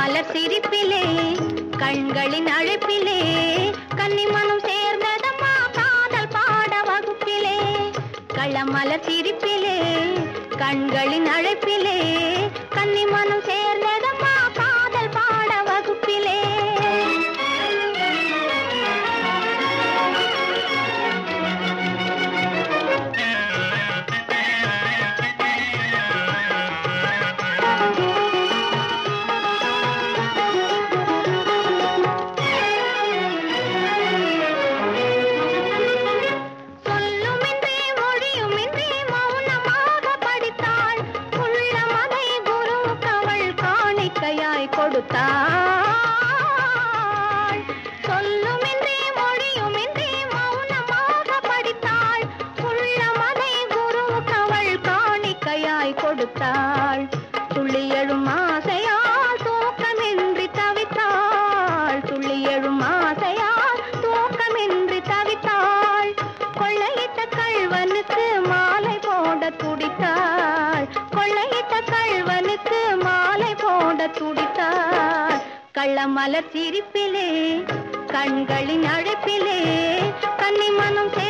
மலர் சிரிப்பிலே கண்களின் அழைப்பிலே கன்னி மனம் சேர்ந்ததம்மா காதல் பாட வகுப்பிலே. கள்ளமலர் சிரிப்பிலே கண்களின் அழைப்பிலே கன்னி மனம் சேர்ந்த உண்மை கொடுத்தாள். சொல்லுமின்றி மொழியுமின்றி மௌனமாக படித்தாள். உள்ள மனை குருவுக்கு அவள் காணிக்கையாய் கொடுத்தாள். கள்ளமலர் சிரிப்பிலே கண்களின் அழைப்பிலே கன்னி மனம் சே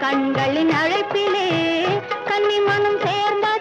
கண்களின் அழைப்பிலே கன்னிமனம் சேர்ந்தது